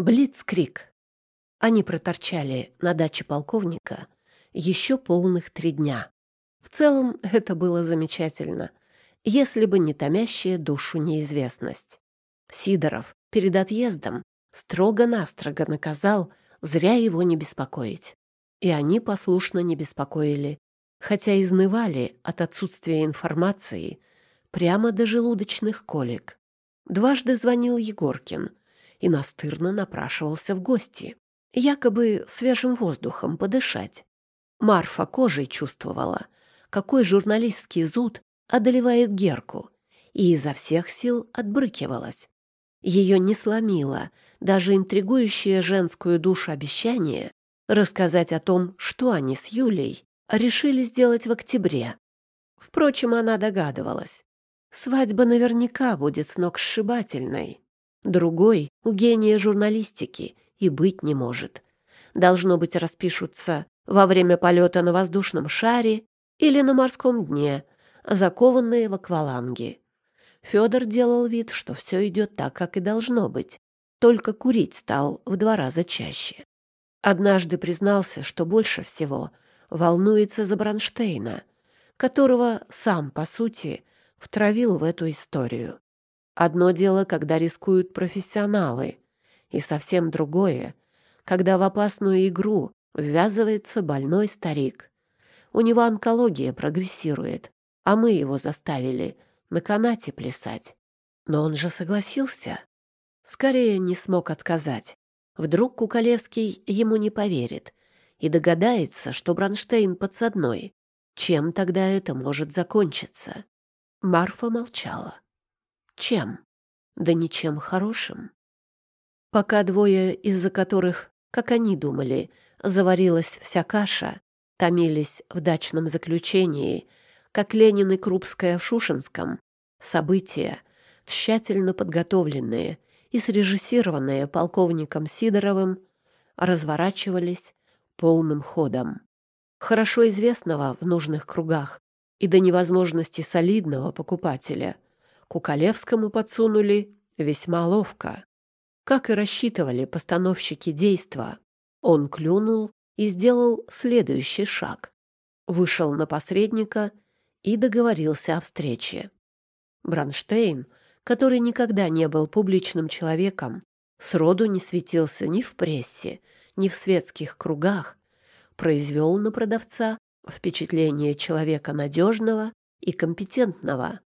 Блицкрик. Они проторчали на даче полковника еще полных три дня. В целом это было замечательно, если бы не томящая душу неизвестность. Сидоров перед отъездом строго-настрого наказал зря его не беспокоить. И они послушно не беспокоили, хотя изнывали от отсутствия информации прямо до желудочных колик. Дважды звонил Егоркин и настырно напрашивался в гости, якобы свежим воздухом подышать. Марфа кожей чувствовала, какой журналистский зуд одолевает Герку, и изо всех сил отбрыкивалась. Ее не сломило даже интригующее женскую душу обещание рассказать о том, что они с Юлей решили сделать в октябре. Впрочем, она догадывалась. Свадьба наверняка будет сногсшибательной. Другой у гения журналистики и быть не может. Должно быть, распишутся во время полета на воздушном шаре или на морском дне, закованные в акваланги. Федор делал вид, что все идет так, как и должно быть, только курить стал в два раза чаще. Однажды признался, что больше всего волнуется за Бронштейна, которого сам, по сути, втравил в эту историю. Одно дело, когда рискуют профессионалы, и совсем другое, когда в опасную игру ввязывается больной старик. У него онкология прогрессирует, а мы его заставили на канате плясать. Но он же согласился. Скорее не смог отказать. Вдруг Кукалевский ему не поверит и догадается, что Бронштейн подсадной. Чем тогда это может закончиться? Марфа молчала. Чем? Да ничем хорошим. Пока двое, из-за которых, как они думали, заварилась вся каша, томились в дачном заключении, как Ленин и Крупская в Шушинском, события, тщательно подготовленные и срежиссированные полковником Сидоровым, разворачивались полным ходом. Хорошо известного в нужных кругах и до невозможности солидного покупателя Кукалевскому подсунули весьма ловко. Как и рассчитывали постановщики действа, он клюнул и сделал следующий шаг. Вышел на посредника и договорился о встрече. Бронштейн, который никогда не был публичным человеком, сроду не светился ни в прессе, ни в светских кругах, произвел на продавца впечатление человека надежного и компетентного.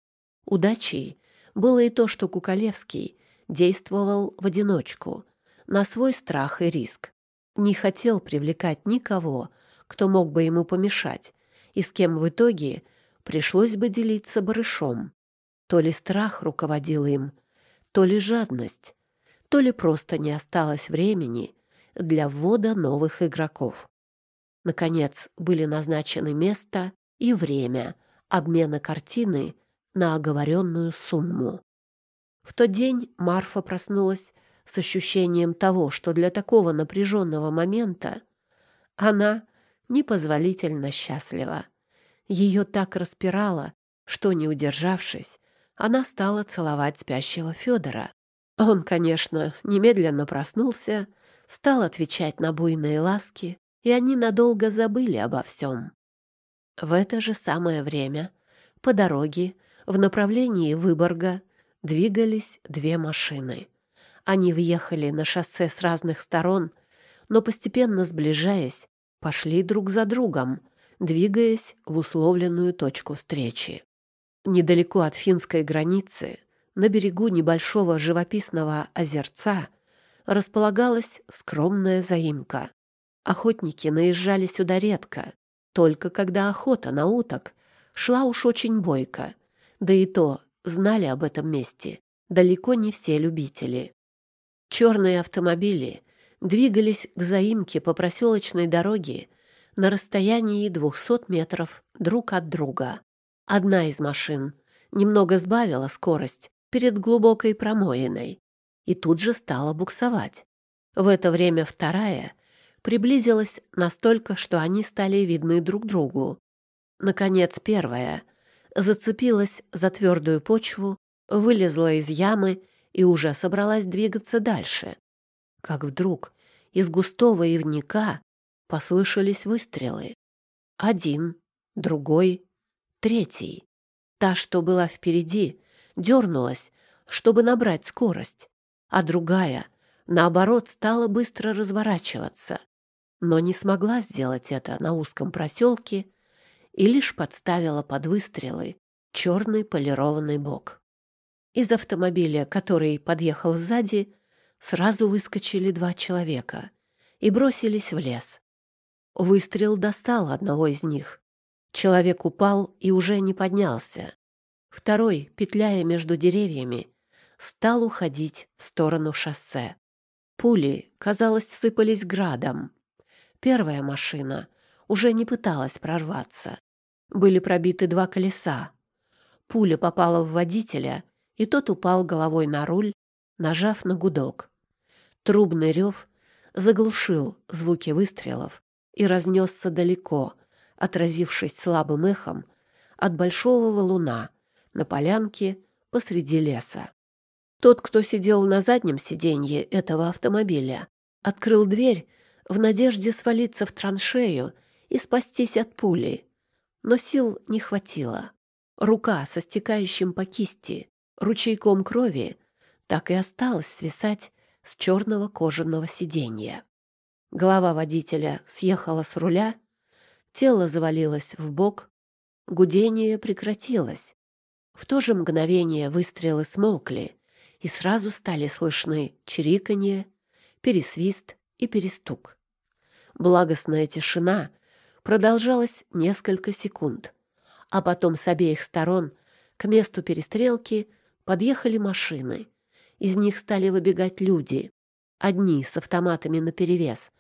Удачей было и то, что Кукалевский действовал в одиночку, на свой страх и риск. Не хотел привлекать никого, кто мог бы ему помешать, и с кем в итоге пришлось бы делиться барышом. То ли страх руководил им, то ли жадность, то ли просто не осталось времени для ввода новых игроков. Наконец, были назначены место и время обмена картины на оговоренную сумму. В тот день Марфа проснулась с ощущением того, что для такого напряженного момента она непозволительно счастлива. Ее так распирало, что, не удержавшись, она стала целовать спящего Федора. Он, конечно, немедленно проснулся, стал отвечать на буйные ласки, и они надолго забыли обо всем. В это же самое время по дороге в направлении Выборга двигались две машины. Они въехали на шоссе с разных сторон, но постепенно сближаясь, пошли друг за другом, двигаясь в условленную точку встречи. Недалеко от финской границы, на берегу небольшого живописного озерца, располагалась скромная заимка. Охотники наезжали сюда редко, только когда охота на уток шла уж очень бойко, да и то знали об этом месте далеко не все любители. Черные автомобили двигались к заимке по проселочной дороге на расстоянии двухсот метров друг от друга. Одна из машин немного сбавила скорость перед глубокой промоиной и тут же стала буксовать. В это время вторая приблизилась настолько, что они стали видны друг другу. Наконец первая зацепилась за твердую почву, вылезла из ямы и уже собралась двигаться дальше. как вдруг из густого ивника послышались выстрелы. Один, другой, третий. Та, что была впереди, дернулась, чтобы набрать скорость, а другая, наоборот, стала быстро разворачиваться, но не смогла сделать это на узком проселке и лишь подставила под выстрелы черный полированный бок. Из автомобиля, который подъехал сзади, сразу выскочили два человека и бросились в лес. Выстрел достал одного из них. Человек упал и уже не поднялся. Второй, петляя между деревьями, стал уходить в сторону шоссе. Пули, казалось, сыпались градом. Первая машина уже не пыталась прорваться. Были пробиты два колеса. Пуля попала в водителя, и тот упал головой на руль, нажав на гудок. Трубный рев заглушил звуки выстрелов и разнесся далеко, отразившись слабым эхом от большого валуна на полянке посреди леса. Тот, кто сидел на заднем сиденье этого автомобиля, открыл дверь в надежде свалиться в траншею и спастись от пули, но сил не хватило. Рука со стекающим по кисти ручейком крови так и осталась свисать с черного кожаного сиденья. Голова водителя съехала с руля, тело завалилось в бок, гудение прекратилось. В то же мгновение выстрелы смолкли, и сразу стали слышны чириканье, пересвист и перестук. Благостная тишина продолжалась несколько секунд, а потом с обеих сторон к месту перестрелки подъехали машины. Из них стали выбегать люди. Одни с автоматами наперевес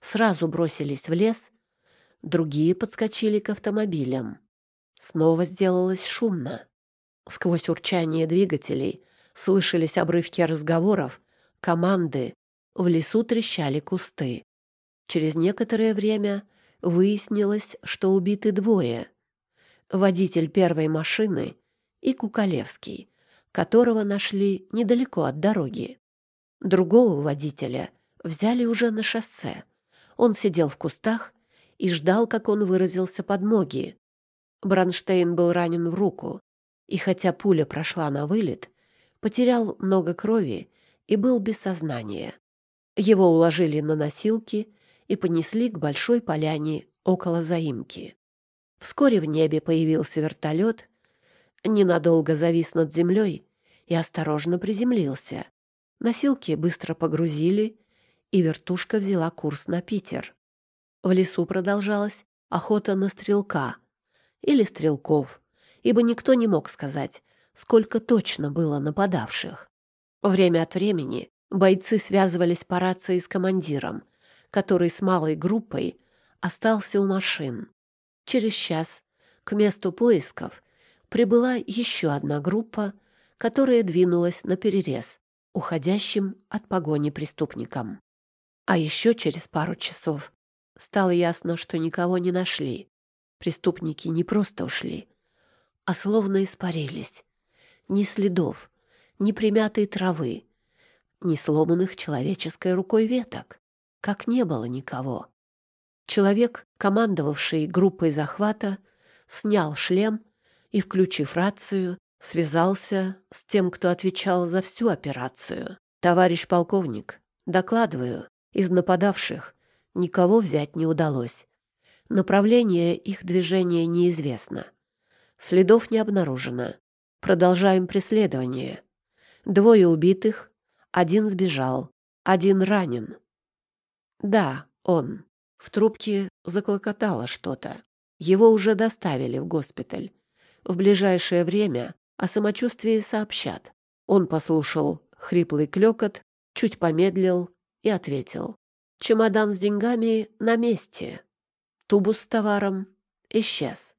сразу бросились в лес, другие подскочили к автомобилям. Снова сделалось шумно. Сквозь урчание двигателей слышались обрывки разговоров, команды, в лесу трещали кусты. Через некоторое время выяснилось, что убиты двое. Водитель первой машины и Кукалевский, которого нашли недалеко от дороги. Другого водителя взяли уже на шоссе. Он сидел в кустах и ждал, как он выразился, подмоги. Бронштейн был ранен в руку, и хотя пуля прошла на вылет, потерял много крови и был без сознания. Его уложили на носилки и понесли к большой поляне около заимки. Вскоре в небе появился вертолет, ненадолго завис над землей и осторожно приземлился. Носилки быстро погрузили, и вертушка взяла курс на Питер. В лесу продолжалась охота на стрелка или стрелков, ибо никто не мог сказать, сколько точно было нападавших. Время от времени бойцы связывались по рации с командиром, который с малой группой остался у машин. Через час к месту поисков прибыла еще одна группа, которая двинулась на перерез уходящим от погони преступникам. А еще через пару часов стало ясно, что никого не нашли. Преступники не просто ушли, а словно испарились. Ни следов, ни примятой травы, ни сломанных человеческой рукой веток, как не было никого. Человек, командовавший группой захвата, снял шлем и, включив рацию, связался с тем, кто отвечал за всю операцию. «Товарищ полковник, докладываю, из нападавших никого взять не удалось. Направление их движения неизвестно. Следов не обнаружено. Продолжаем преследование. Двое убитых, один сбежал, один ранен. Да, он. В трубке заклокотало что-то. Его уже доставили в госпиталь. В ближайшее время о самочувствии сообщат. Он послушал хриплый клёкот, чуть помедлил и ответил. Чемодан с деньгами на месте. Тубус с товаром исчез.